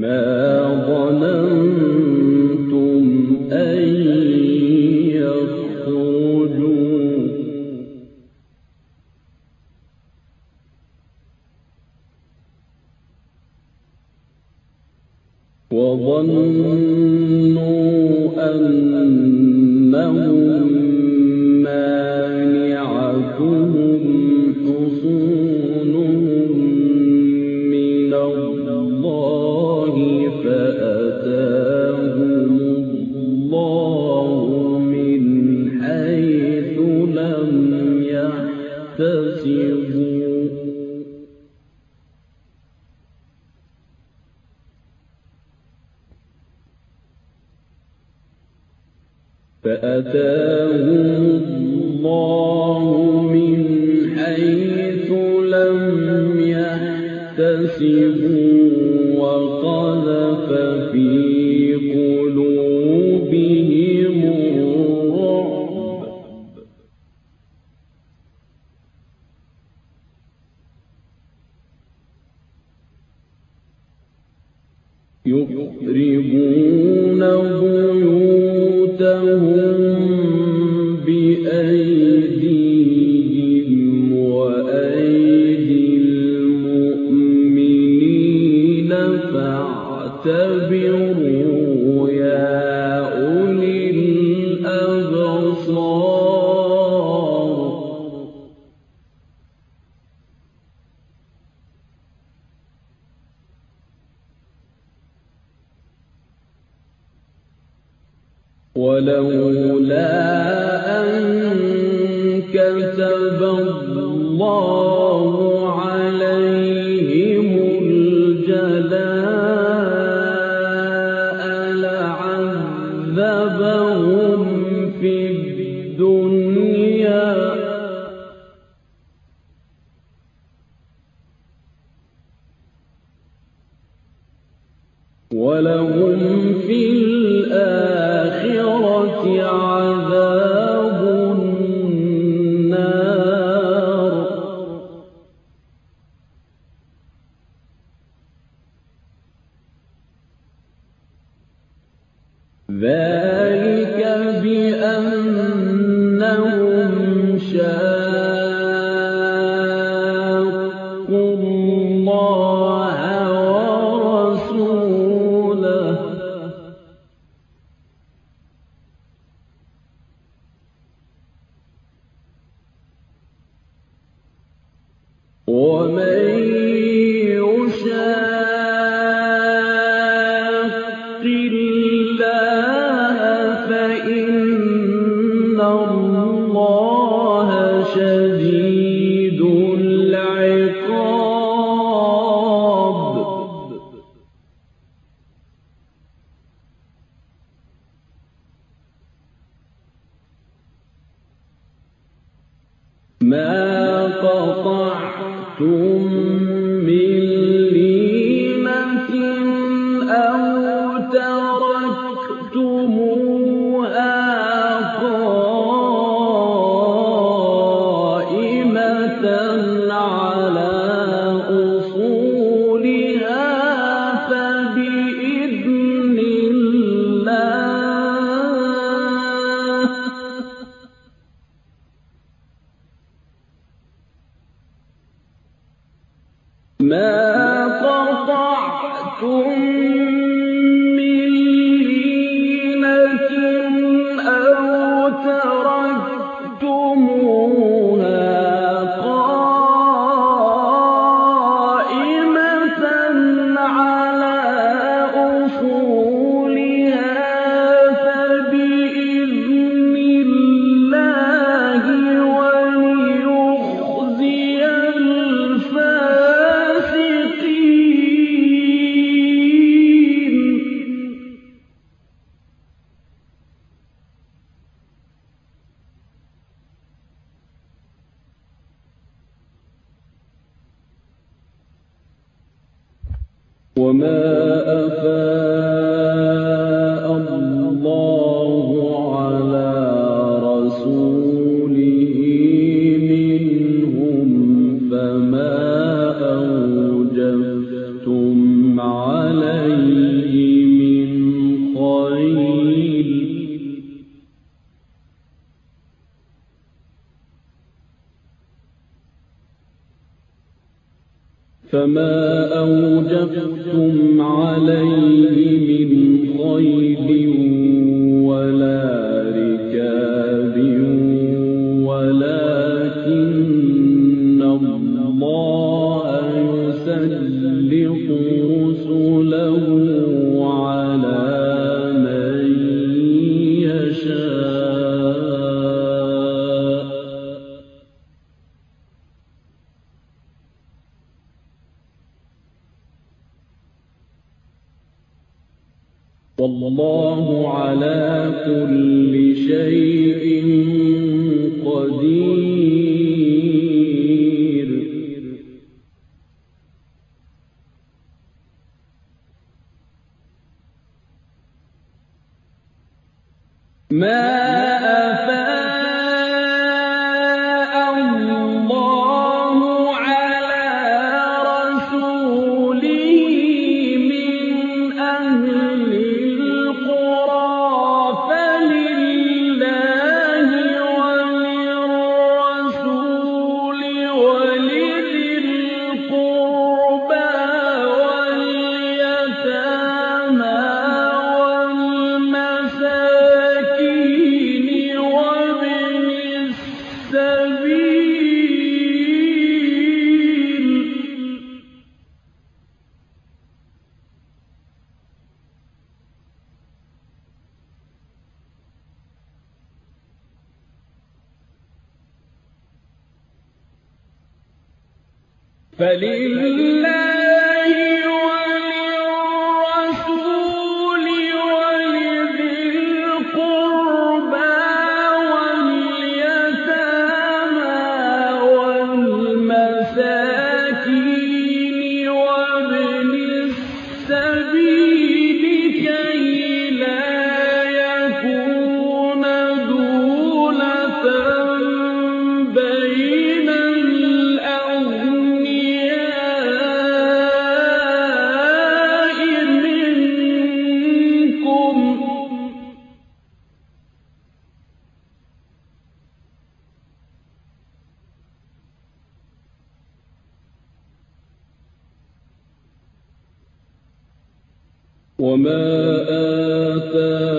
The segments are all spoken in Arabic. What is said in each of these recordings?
مَا ظَنَنتُمْ يُخْرِبُونَ بُيُوتَهُم ذَٰلِكَ فما أوجفتم عليه وما آتاكم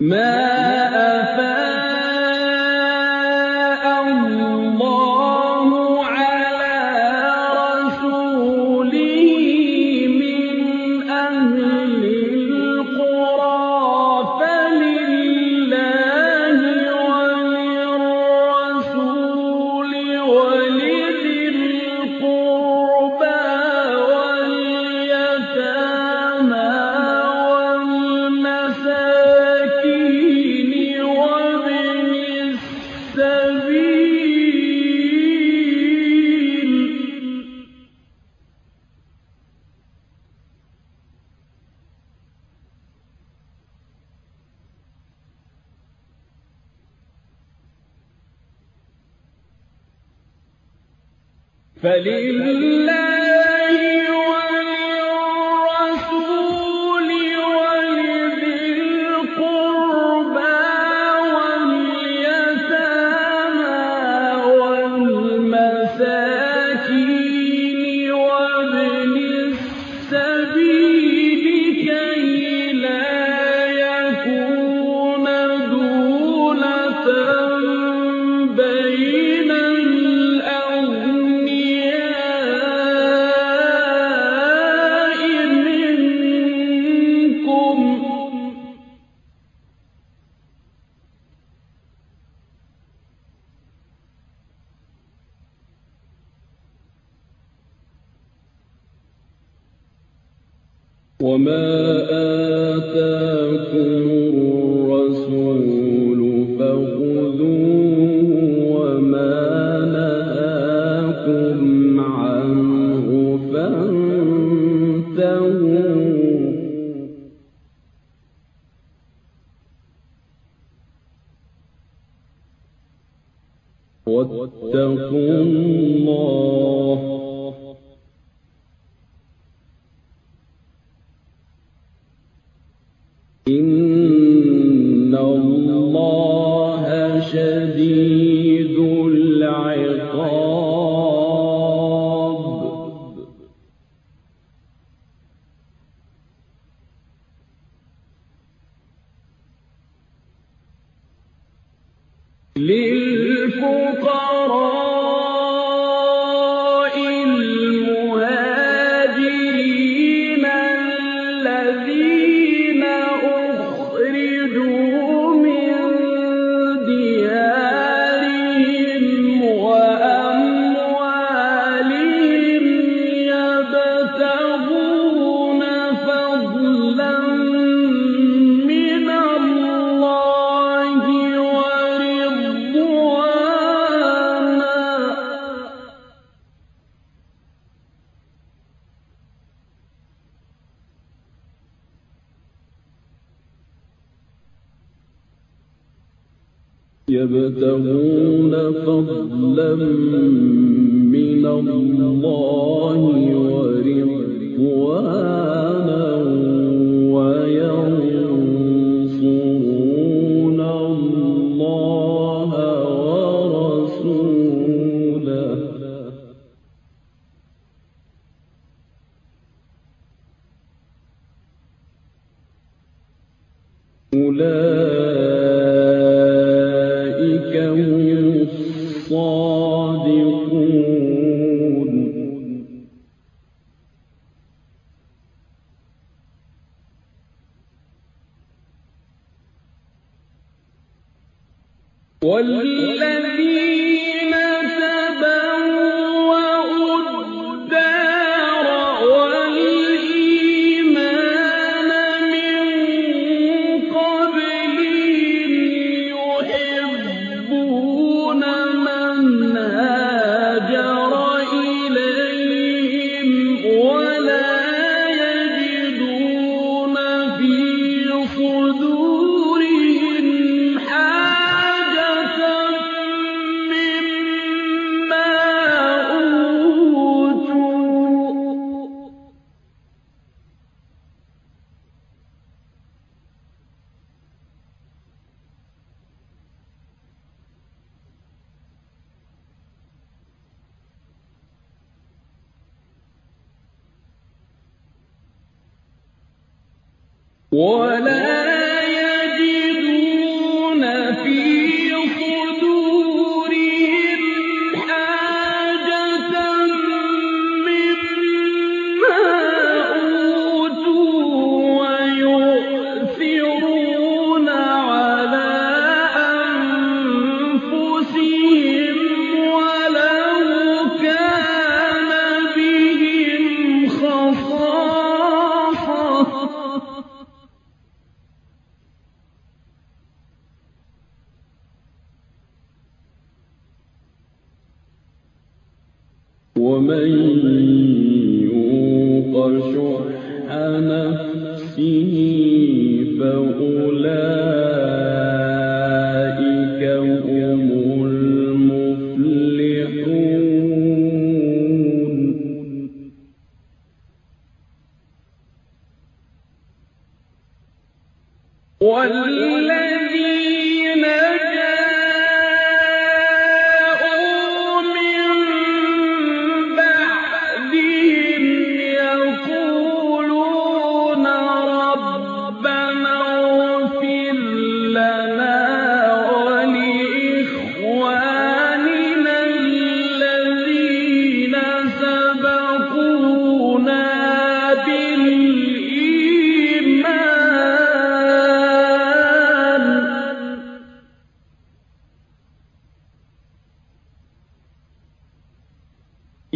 ما لِلْفُقَرَاءِ الصَّادِقُونَ وَالَّذِينَ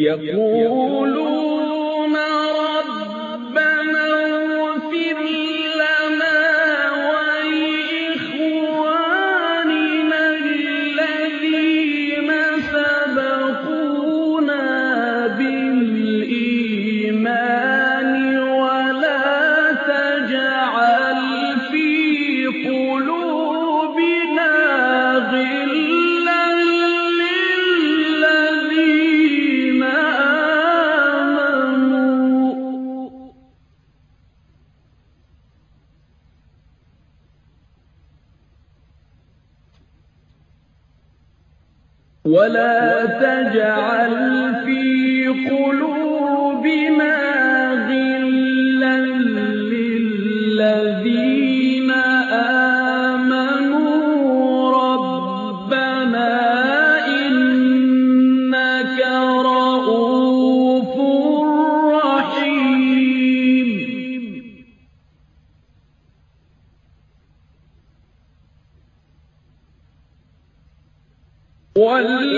یو وَالَّذِينَ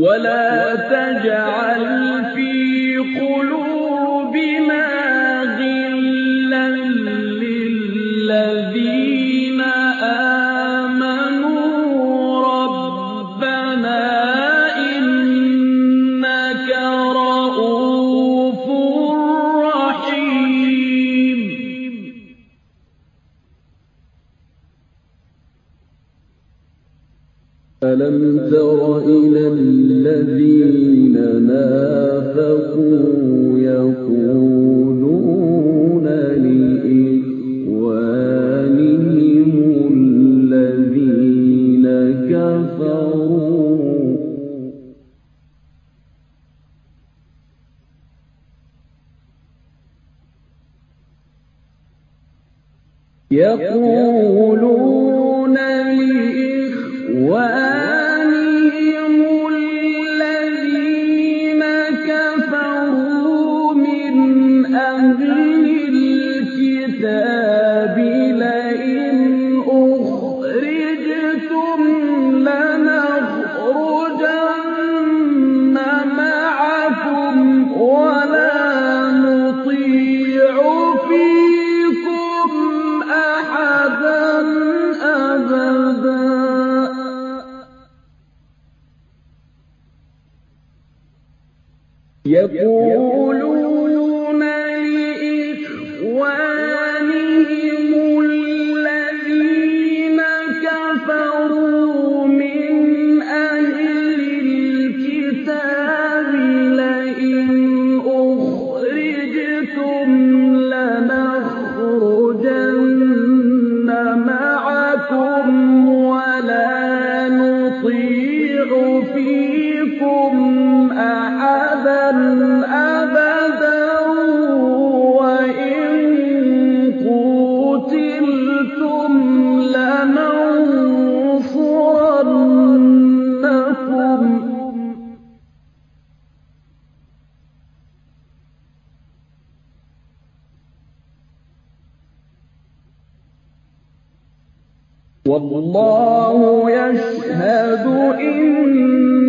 وَلَا تَجْعَلْ فِي والله يشهد إن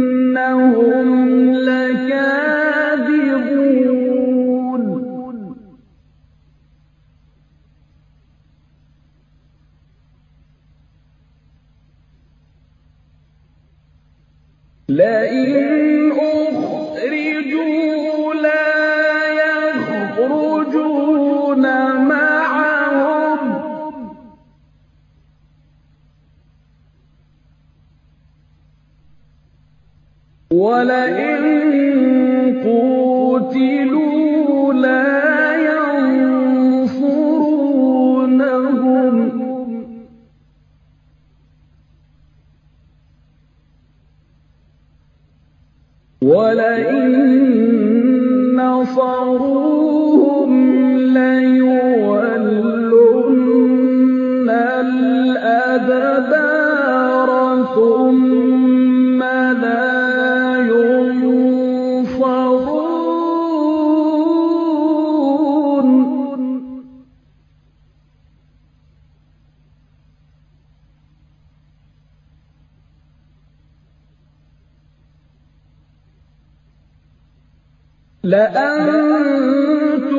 لأنتم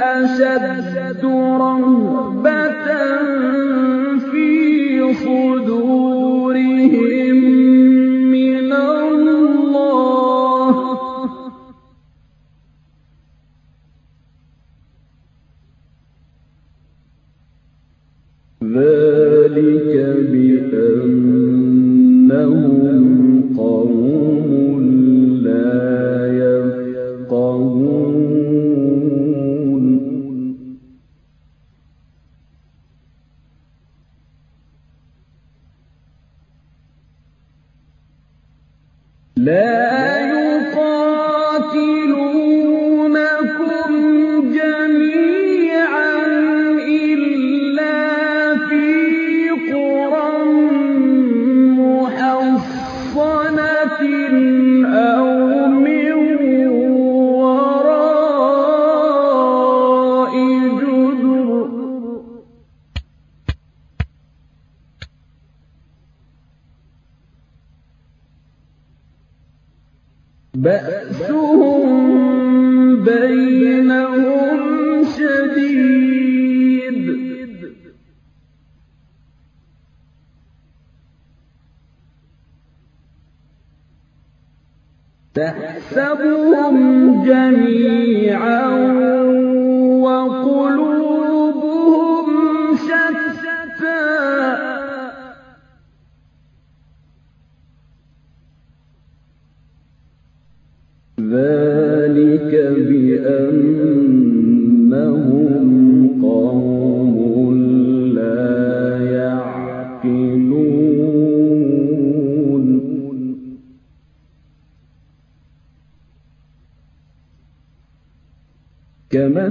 أشد رهبانا. بأسهم بينهم شديد. تحسبهم جميعا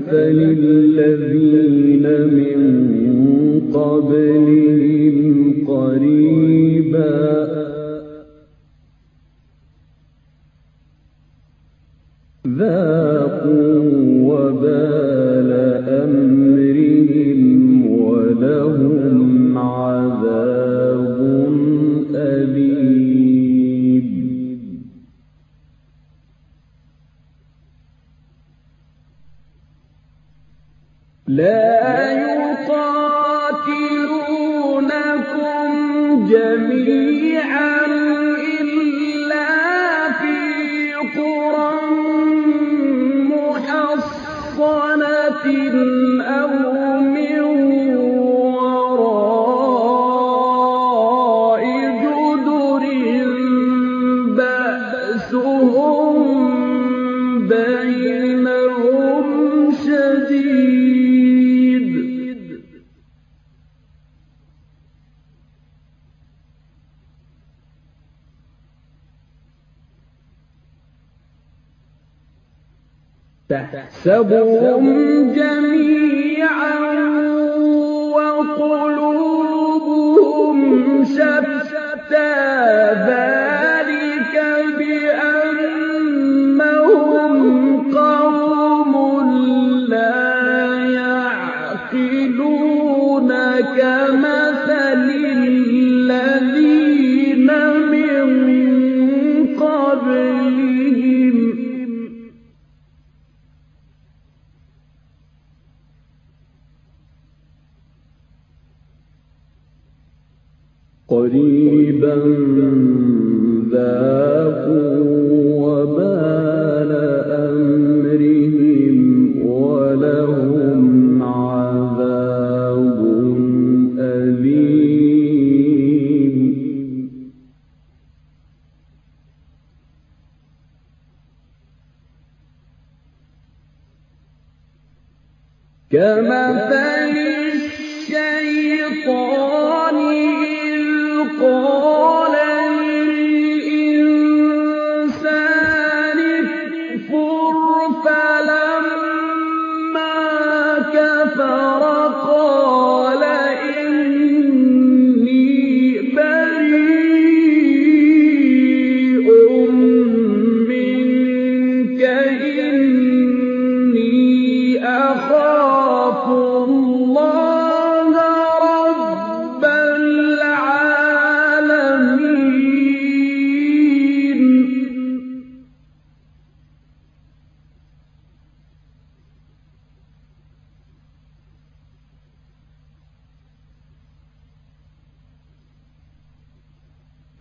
可以。لا تحسبهم قريبا ذاقوا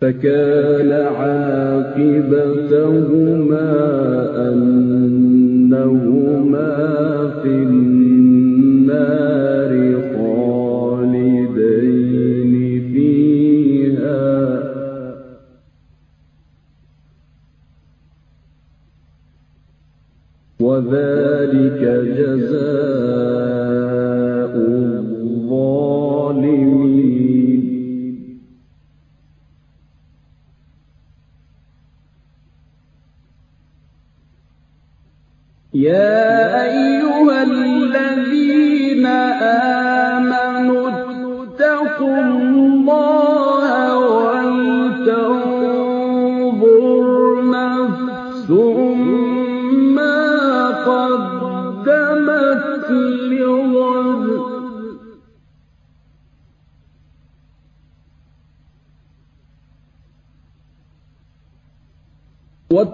فكان عاقبتهما أنهما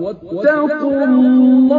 واتقوا الله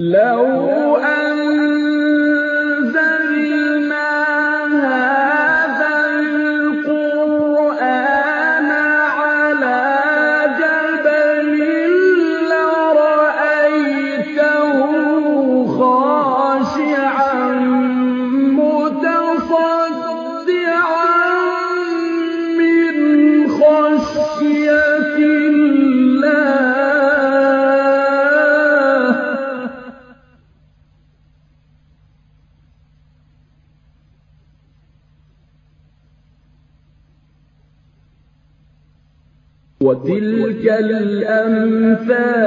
لو أن الْأَمْثَالِ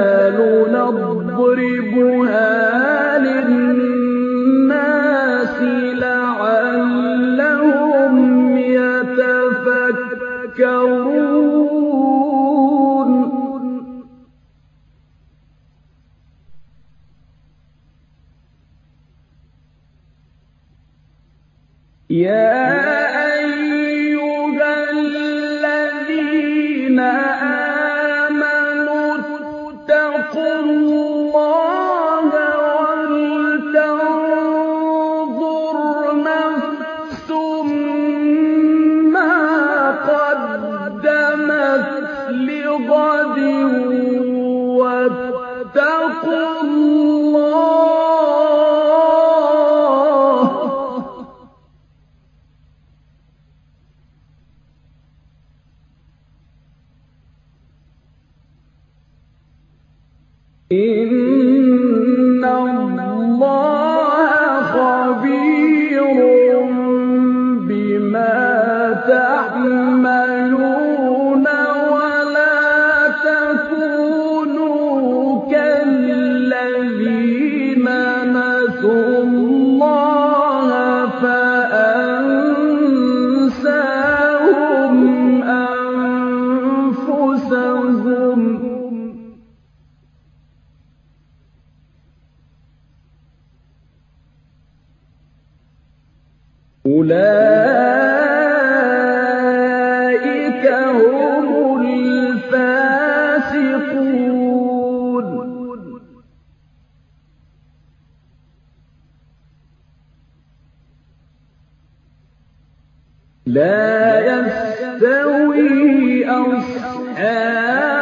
لا يستوي أصحاب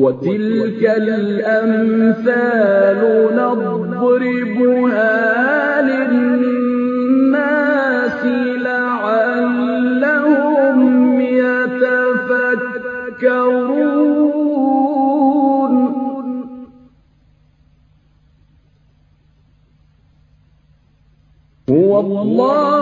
وتلك الأمثال نضربها للناس لعلهم يتفكرون. هو الله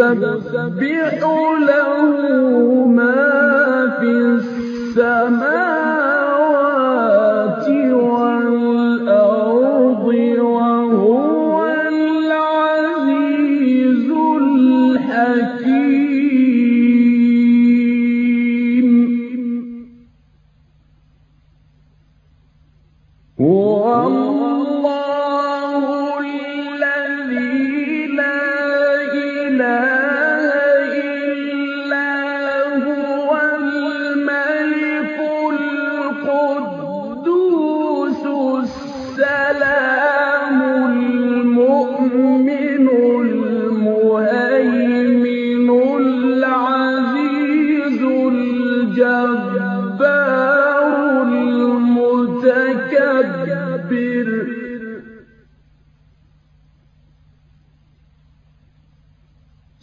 يسبح له ما في السماوات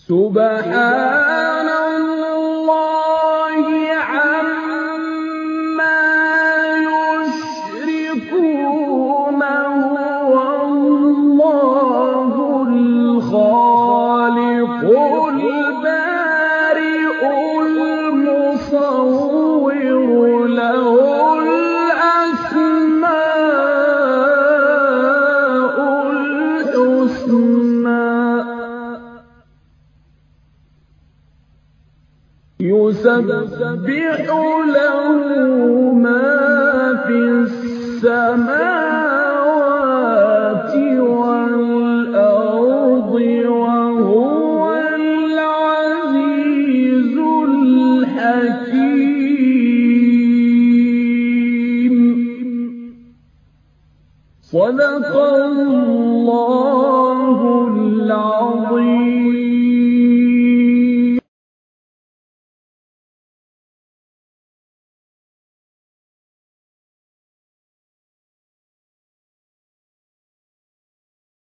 سبحان يسبح